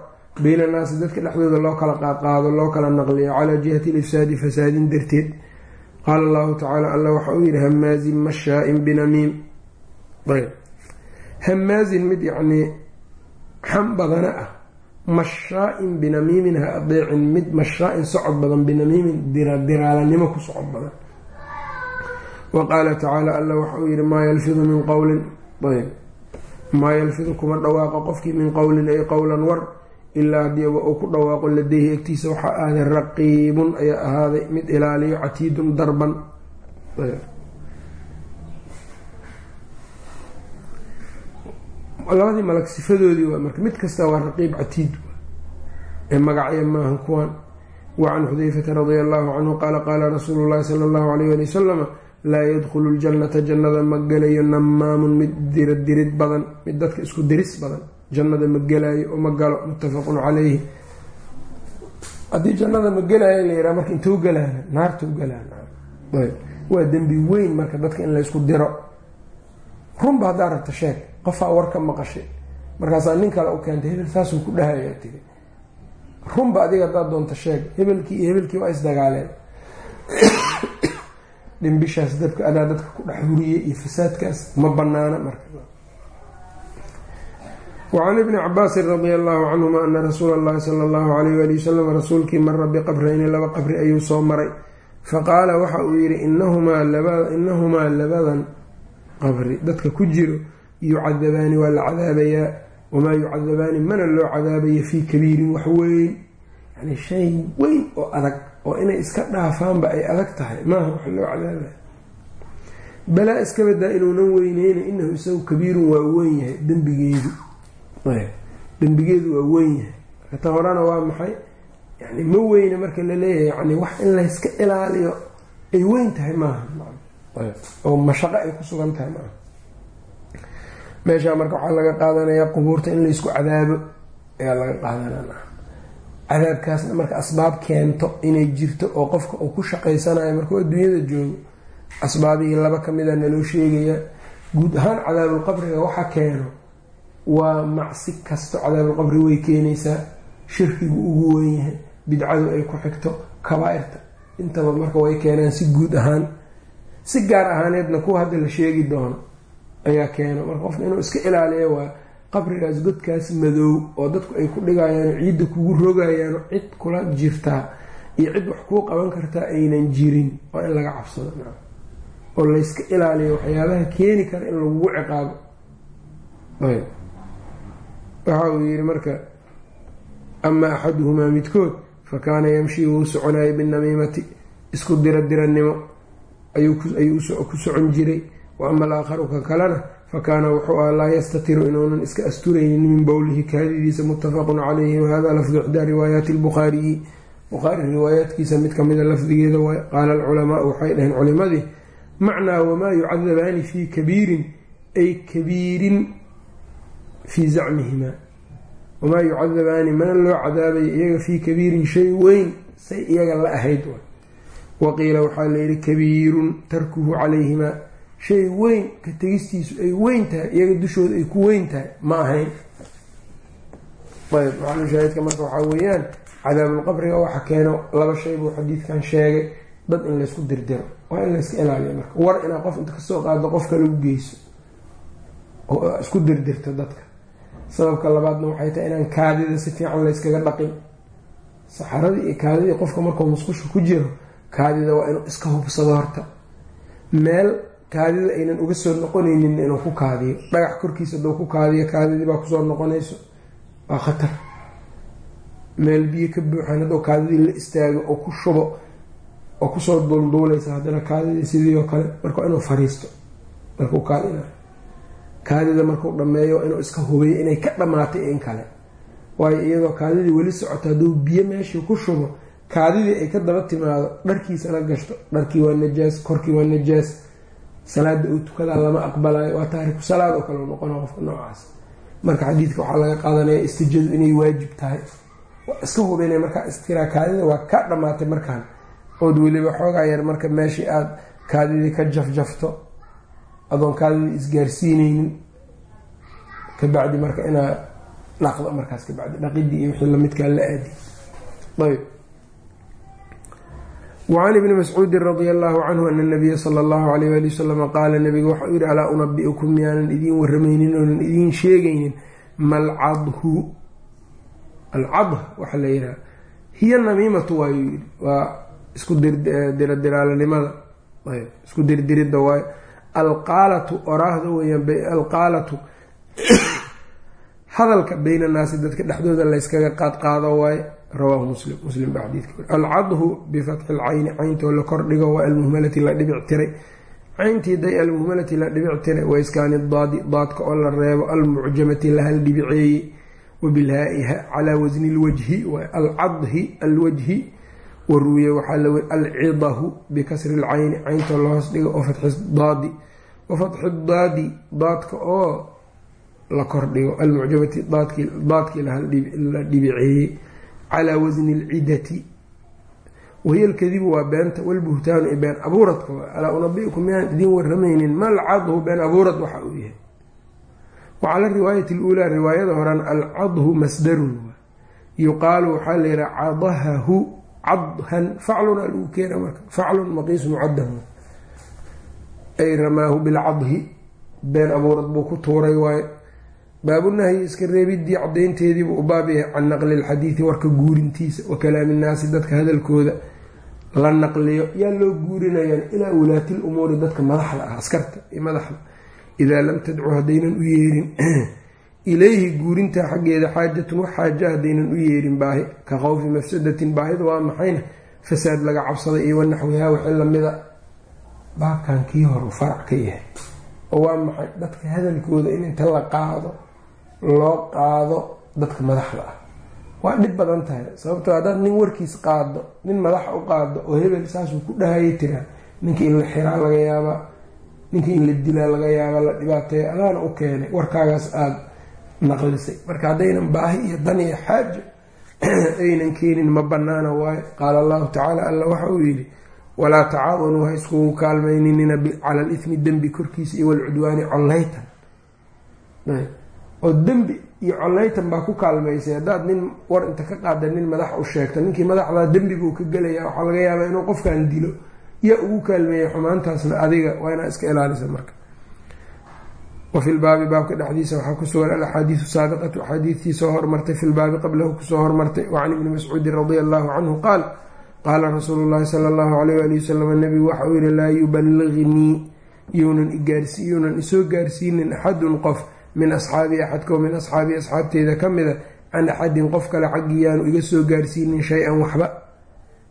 beyna naasi dadka dhexdooda loo kala qaadqaado loo kala naqliyo. Calaa jihati lifsaadi fasaadin darteed. Qaala allahu tacaala alla waxa uu yihi hamaazin mashaain binamiim. Hamaazin mid yacnii xam badana ah mashaain binamiimin ha adeecin mid mashaain socod badan binamiimin diraalanimo ku socod badan. Wa qaala tacaala alla waxa uu yihi maa yalfidu min qowlin ayb maa yalfidu kuma dhawaaqo qofkii min qowlin ay qowlan war ilaa hadiiba uu ku dhawaaqo ladeyhi agtiisa waxaa ahaaday raqiibun ayaa ahaaday mid ilaaliyo catiidun darban labadii malag sifadoodii waa marka mid kasta waa raqiib catiid ee magacya maahan kuwan. Wacan xudeyfata radia allahu canhu qaala qaala rasuulu llahi sala allahu alayh ali wasalama laa yadkhulu ljannata jannada ma gelayo namaamun mid diradirid badan mid dadka isku diris badan. Jannada ma gelaayo oo ma galo muttafaqun calayhi haddii jannada ma gelaayo la yihaha marka intuu galaana naartuu galaan waa dembi weyn marka dadka in laysku diro. Runba haddaa rabta sheeg qofaa war ka maqashay. Markaasaa nin kale u keentay hebel saasuu ku dhahayaa tiri runba adiga haddaad doonta sheeg hebelkii iyo hebelkii waa isdagaaleen dhimbishaas dadka adaa dadka ku dhex huriyey iyo fasaadkaas ma banaana marka. Wacan ibni cabaasin radia allahu canhuma ana rasuula allahi sala allahu alayh wali wasalam rasuulkii mara biqabrayni laba qabri ayuu soo maray. Faqaala waxa uu yihi inahumaa labadan qabri dadka ku yucadabaani waa la cadaabayaa wamaa yucadabaani mana loo cadaabayo fii kabiirin wax weyn. Yani shay weyn oo adag oo inay iska dhaafaanba ay adag tahay maaha wax loo cadaabaya. Balaa iska badaa inuunan weyneyna inahu isagu kabiirun waa weyn yahay dembigeedu. Dembigeedu waa weyn yahay. Marka ta horena waa maxay? Yani ma weyne marka la leeyahay yani wax in layska ilaaliyo ay weyn tahay maaha. Oo mashaqo ay ku sugan tahay maaha meeshaa marka waxaa laga qaadanayaa qubuurta in laysku cadaabo ayaa laga qaadanaa cadaabkaasna marka asbaab keento inay jirto oo qofka uu ku shaqaysanayo markuu adduunyada joogo asbaabihii laba ka mida naloo sheegayaa guud ahaan cadaabulqabriga waxa keeno waa macsi kasto cadaabulqabri way keenaysaa shirkigu ugu weyn yahay bidcadu ay ku xigto kabaa-irta intaba marka way keenaan si guud ahaan si gaar ahaaneedna kuwa hadda la sheegi doono ayaa keeno marka qofka inuu iska ilaaliyo waa qabrigaas godkaas madoow oo dadku ay ku dhigayaan ciidda kugu rogayaano cid kula jirtaa iyo cid wax kuu qaban kartaa aynan jirin waa in laga cabsado. Oo layska ilaaliyo waxyaabaha keeni kara in lagugu ciqaabo. Ayb. Waxa uu yihi marka amaa axaduhumaa midkood fa kaana yamshii wuu soconayay binamiimati isku dira diranimo ayuu ku socon jiray wa ama alaakharu ka kalena fa kaana wuxuu aha laa yastatiru inuunan iska asturaynin min bowlihi kaadidiisa muttafaqun calayhi wahada lafdu ixdaa riwaayaati lbukhaariyi bukhaari riwaayaatkiisa mid kamida lafdigeeda qaala alculamaau waxay dhaheen culimadii macnaa wamaa yucadabaani fii kabiirin ay kabiirin fii zacmihima wamaa yucadabaani mana loo cadaabayo iyaga fii kabiirin shay weyn say iyaga la ahayd waqiila waxaa layihi kabiirun tarkuhu calayhimaa shay weyn ka tegistiisu ay weyn tahay iyaga dushooda ay ku weyn tahay ma ahayn. Ayb maxalushaahidka marka waxaa weeyaan cadaabulqabriga waxa keeno laba shay buu xadiidkan sheegay dad in laysku dirdiro waa in layska ilaaliyo marka. War inaad qof inta ka soo qaado qofka lagu geyso oo isku dirdirto dadka. Sababka labaadna waxay tahay inaan kaadida si fiican layskaga dhaqin. Saxaradii iyo kaadidii qofka markuu musqusha ku jiro kaadida waa inuu iska hubsado horta. Meel kaadida aynan uga soo noqonaynin inuu ku kaadiyo. Dhagax korkiisa haduu ku kaadiyo kaadidii baa ku soo noqonayso. Waa khatar. Meel biyo ka buuxan hadduu kaadidii la istaago oo ku shubo oo ku soo duulduulaysa haddana kaadidii sidii oo kale marka inuu fariisto. Markuu kaadina kaadida markuu dhammeeyo inuu iska hubiyo inay ka dhammaatay in kale. Waayo iyadoo kaadidii weli socoto hadduu biyo meeshii ku shubo kaadidii ay ka daba timaado dharkiisa la gashto. Dharkii waa najaas korkii waa najaas salaada uu tukadaa lama aqbalayo waa taariku salaad oo kale noqona qofka noocaas. Marka xadiidka waxaa laga qaadanaya istijadu inay waajib tahay. Waa iska hubinay markaa istiraa kaadida waa ka dhammaatay markaan. Ood weliba xoogaa yar marka meeshii aada kaadidii ka jafjafto adoon kaadidii isgaarsiineynin kabacdi marka inaa dhaqdo markaas kabacdi dhaqidii iyo wixii lamidkaa la aadi. Ayb wacan ibni mascuudin radia allahu canhu ana nabiya sala allahu alayh ali wasalama qaala nabiga waxau yihi alaa unabiukum miyaanan idiin waramaynin oonan idiin sheegaynin malcadhu alcadh waxaa la yihaha hiya namiimatu waayuu yidhi waa isku diradilaalanimada isku dirdiridda waayo alqaalatu oraahda weyaan alqaalatu hadalka bayna naasi dadka dhexdooda layskaga qaadqaado waaye rawaahu muslim muslim baa xadiidka alcadhu bifatxi lcayni cayntoo la kordhigo waa almuhmalati la dhibic tiray cayntii day almuhmalati la dhibic tiray waiskaani daadi daadka oo la reebo almucjamati la hal dhibiceeye wabilhaa-iha calaa wasni lwajhi alcadhi alwajhi. Waruwiye waxaa la weri alcidahu bikasri lcayni cayntoo la hoos dhigo oo fatxi daadi. Wafatxi daadi daadka oo la kordhigo almucjamati daadkii la dhibiceeyey calaa wasni alcidati wahiya alkadibu waa beenta walbuhtaanu i been abuuradka alaa unabiukum miyaan idiin waramaynin malcadhu been abuurad waxa uu yahay wacala riwaayati luulaa riwaayada horan alcadhu masdarun yuqaalu waxaa la yihaha cadahahu cadhan faclun alagu keena marka faclun maqiisu mucadahu ay ramaahu bilcadhi been abuurad buu ku tuuray waaye baabunahyi iska reebidii cadaynteediibuu u baab yahay can naqli lxadiidi warka guurintiisa wa kalaami nnaasi dadka hadalkooda la naqliyo. Yaa loo guurinayaan ilaa wulaati lumuuri dadka madaxda ah askarta iyo madaxda. Idaa lam tadcu haddaynan u yeerin ilayhi guurintaa xaggeeda xaajatun wax xaaja haddaynan u yeerin baahi ka khawfi mafsadatin baahida waa maxayna fasaad laga cabsaday iyo wanaxwihaa wixii lamida baabkan kii horu farac ka yahay. Oo waa maxay dadka hadalkooda in inta la qaado loo qaado dadka madaxda ah. Waa dhib badan tahay sababtoo haddaad nin warkiis qaado nin madaxa u qaado oo hebel saasuu ku dhahayay tiraa ninkii in la xiraa laga yaabaa ninkii in la dilaa laga yaabaa la dhibaateeya adaana u keenay warkaagaas aada naqlisay. Marka haddaynan baahi iyo dan iyo xaajo aynan keenin ma banaana waayo. Qaala allahu tacaala alla waxa uu yidhi walaa tacaawanuu ha iskugu kaalmayninina cala alithmi dembi korkiisa iyo walcudwaani collaytan oo dembi iyo collaytan baa ku kaalmaysay. Haddaad nin war inta ka qaada nin madax u sheegto ninkii madaxdaa dembiguu ka gelaya waxaa laga yaabaa inuu qofkan dilo yaa ugu kaalmeeyay xumaantaasna adiga waa inaa iska ilaalisa marka. Wafi lbaabi baabka dhexdiisa waxaa ku sugan alaxaadiisu saabiqatu axaadiidtii soo hormartay fi lbaabi qablahu ku soo hormartay wacan ibni mascuudin radia allahu canhu qaal qaala rasuulu llahi sala allahu alayh ali wasalam nabigu waxa uu yihi laa yuballignii yuunan yuunan isoo gaarsiinin axadun qof min asxaabii axadkoo min asxaabii asxaabteyda ka mida can axadin qof kale xaggii yaanu iga soo gaarsiinin shay-an waxba.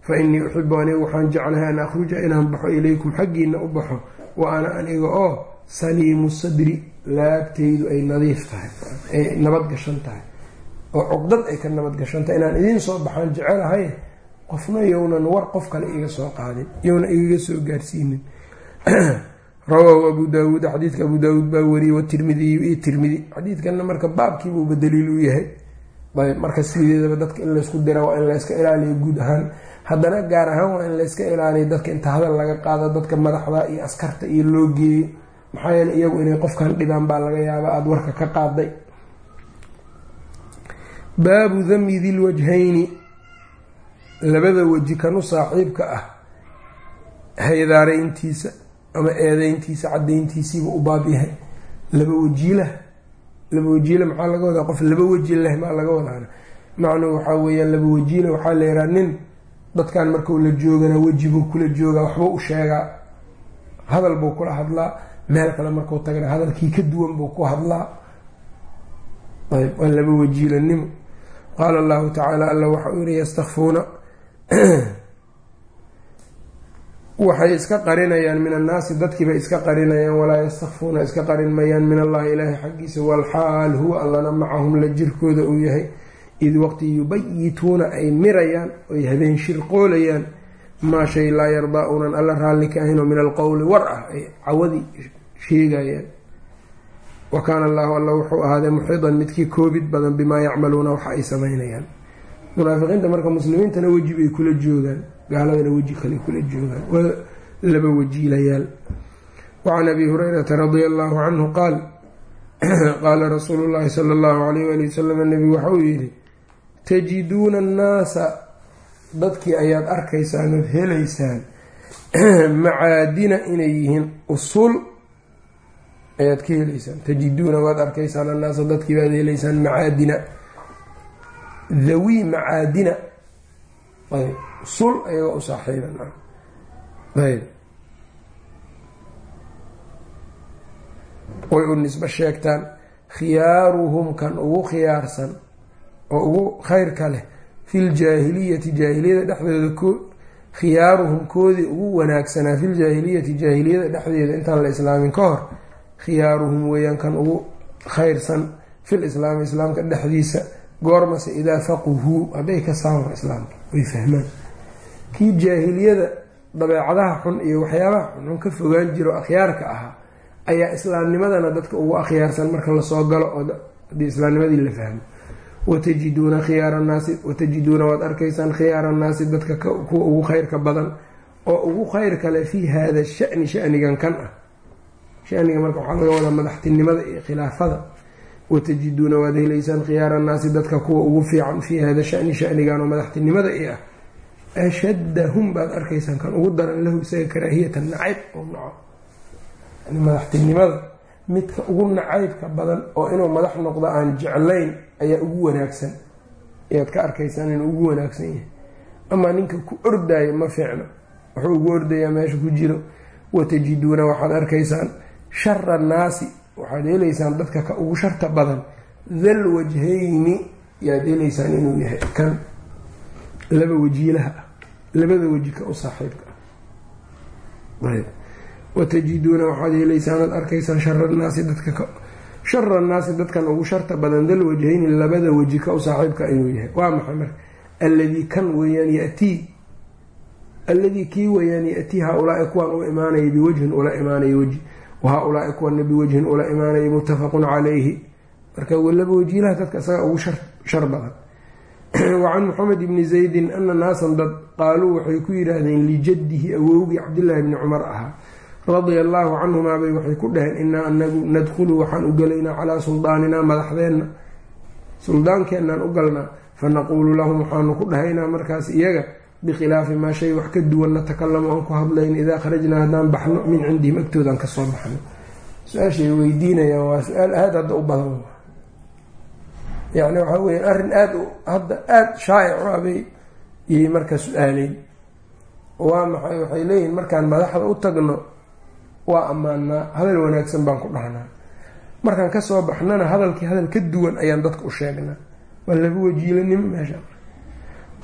Fa innii uxibu aniga waxaan jeclahay an akhruja inaan baxo ilaykum xaggiina u baxo wa ana aniga oo saliimu sadri laabteydu ay nadiif tahay ay nabad gashan tahay. Oo cuqdad ay ka nabad gashan tahay inaan idiin soo baxaan jecelahay qofna yownan war qof kale iga soo qaadin yowna igaga soo gaarsiinin rawaahu abu daawuud xadiidka abu daawuud baa wariyey watirmidiyu iyo tirmidi. Xadiidkanna marka baabkiibuuba daliil u yahay. Ayb marka sideedaba dadka in laysku dira waa in layska ilaaliyo guud ahaan. Haddana gaar ahaan waa in layska ilaaliyo dadka inta hadal laga qaado dadka madaxda iyo askarta iyo loo geeyo. Maxaa yeele iyagu inay qofkan dhibaan baa laga yaaba aada warka ka qaaday. Baabu dami dilwajhayni labada weji kanu saaxiibka ah. Haydaarayntiisa ama eedeyntiisa cadayntiisiiba u baab yahay. Laba wajiilah laba wajiila maxaa laga wadaa? Qof laba weji leh maa laga wadaana macnuhu waxaa weeyaan laba wajiila waxaa la yihaha nin dadkan markuu la joogana weji buu kula joogaa waxbuu u sheegaa. Hadal buu kula hadlaa meel kale markuu tagana hadalkii ka duwan buu ku hadlaa. Ayb waa laba wajiilanimo qaala allahu tacaala alla waxa uu yihi yastakfuuna waxay iska qarinayaan min annaasi dadkiibay iska qarinayaan walaa yastakfuuna iska qarin mayaan min allahi ilaahi xaggiisa walxaal huwa allana macahum la jirkooda uu yahay id waqti yubayituuna ay mirayaan oy habeen shirqoolayaan maa shay laa yardaa unan alla raalli ka ahayn oo min alqowli war ah ay cawadii sheegayaan. Wa kaana allahu alla wuxuu ahaaday muxiidan midkii koobid badan bimaa yacmaluuna waxa ay samaynayaan munaafiqiinta marka muslimiintana weji bay kula joogaan gaaladana weji kale kula joogaan waa laba wajiilayaal wacan abi hurayrata radia allahu canhu qaal qaala rasuulu llahi sala allahu alayh ali wasalam nabigu waxa uu yidhi tajiduuna annaasa dadkii ayaad arkaysaan ood helaysaan macaadina inay yihiin usul ayaad ka helaysaan. Tajiduuna waad arkaysaan annaasa dadkii baad helaysaan macaadina dhawi macaadina. Ayb. Usul ayagoo u saaxiiban ayb. Way u nisbo sheegtaan khiyaaruhum kan ugu khiyaarsan oo ugu khayrka leh filjaahiliyati jaahiliyada dhexdeeda ko khiyaaruhum koodii ugu wanaagsanaa filjaahiliyati jaahiliyada dhexdeeda intaan la islaamin ka hor khiyaaruhum weeyaan kan ugu khayrsan fil islaami islaamka dhexdiisa goormase idaa faquhuu hadday ka saamka islaamka way fahmaan. Kii jaahiliyada dabeecadaha xun iyo waxyaabaha xunxun ka fogaan jiro akhyaarka ahaa ayaa islaamnimadana dadka ugu akhyaarsan marka la soo galo oo haddii islaamnimadii la fahmo. Watajiduuna khiyaara annaasi watajiduuna waad arkaysaan khiyaara annaasi dadka kuwa ugu khayrka badan oo ugu khayr kale fii hada shani shanigan kan ah. Shaniga marka waxaa laga wadaa madaxtinimada iyo khilaafada watajiduuna waad helaysaan khiyaara annaasi dadka kuwa ugu fiican fii hada shani shanigan oo madaxtinimada i ah ashaddahum baad arkaysaan kan ugu daran lahu isaga karaahiyatan nacayb oo naco yani madaxtinimada midka ugu nacaybka badan oo inuu madax noqdo aan jeclayn ayaa ugu wanaagsan ayaad ka arkaysaan inuu ugu wanaagsan yahay amaa ninka ku ordaayo ma fiicno wuxuu ugu ordayaa meesha ku jiro watajiduuna waxaad arkaysaan shara annaasi waxaad helaysaan dadka ka ugu sharta badan dal wajhayni yaad helaysaan inuu yahay kan laba wajiilaha ah labada weji ka u saaxiibka ah. Watajiduuna waxaad helaysaan arkaysaan shara naasi dadka shara annaasi dadkan ugu sharta badan dal wajhayni labada weji ka u saaxiibka inuu yahay. Waa maxay marka? Alladii kan weeyaan yatii alladii kii weeyaan yatii haa-ulaai kuwan u imaanaya biwajhin ula imaanaya weji wa haa-ulaai kuwana biwajhin ula imaanaya muttafaqun calayhi marka laba wajiilaha dadka isaga ugu shar badan. Wacan moxamed ibni zaydin ana naasan dad qaaluu waxay ku yidhaahdeen lijaddihi awowgii cabdillaahi bni cumar ahaa radia allaahu canhumaa bay waxay ku dhaheen inaa anagu nadkhulu waxaan u gelaynaa calaa suldaaninaa madaxdeenna. Suldaankeenaan u galnaa. Fanaquulu lahum waxaanu ku dhahaynaa markaas iyaga bikhilaafi maa shay wax ka duwan natakalamu aan ku hadlayn idaa kharajnaa haddaan baxno min cindihim agtoodaan ka soo baxno su'aashay weydiinayaan waa su'aal aada hadda u badan yacni waxaa weya arrin aada hadda aada shaa'ic u abay yay marka su'aaleyn waa maxay waxay leeyihiin markaan madaxda u tagno waa ammaanaa hadal wanaagsan baan ku dhahnaa markaan ka soo baxnana hadalkii hadal ka duwan ayaan dadka u sheegnaa waa laba wajiilanimo meesha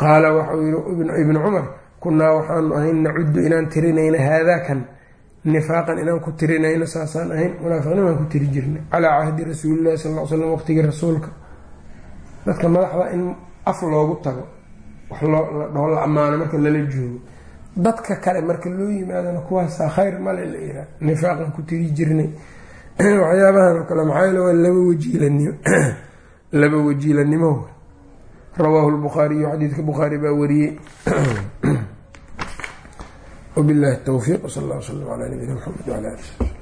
qaala waxau yihi ibnu cumar kunaa waxaanu ahayn nacuddu inaan tirinayna haadaakan nifaaqan inaan ku tirinayno saasaan ahayn munaafiqnimaan ku tiri jirnay calaa cahdi rasuulillahi sal l slam waqtigii rasuulka. Dadka madaxda in af loogu tago wax loo la ammaano marka lala joogo dadka kale marka loo yimaadana kuwaasaa khayr male la yiraa nifaaqan ku tiri jirnay. Waxyaabahan oo kale maxaa laba wajiilanimo rawaahu lbukhaariyu xadiidka bukhaari baa wariyey. Wabillahi towfiiq wsal alla slam calaa nabiyina mxamed wala ali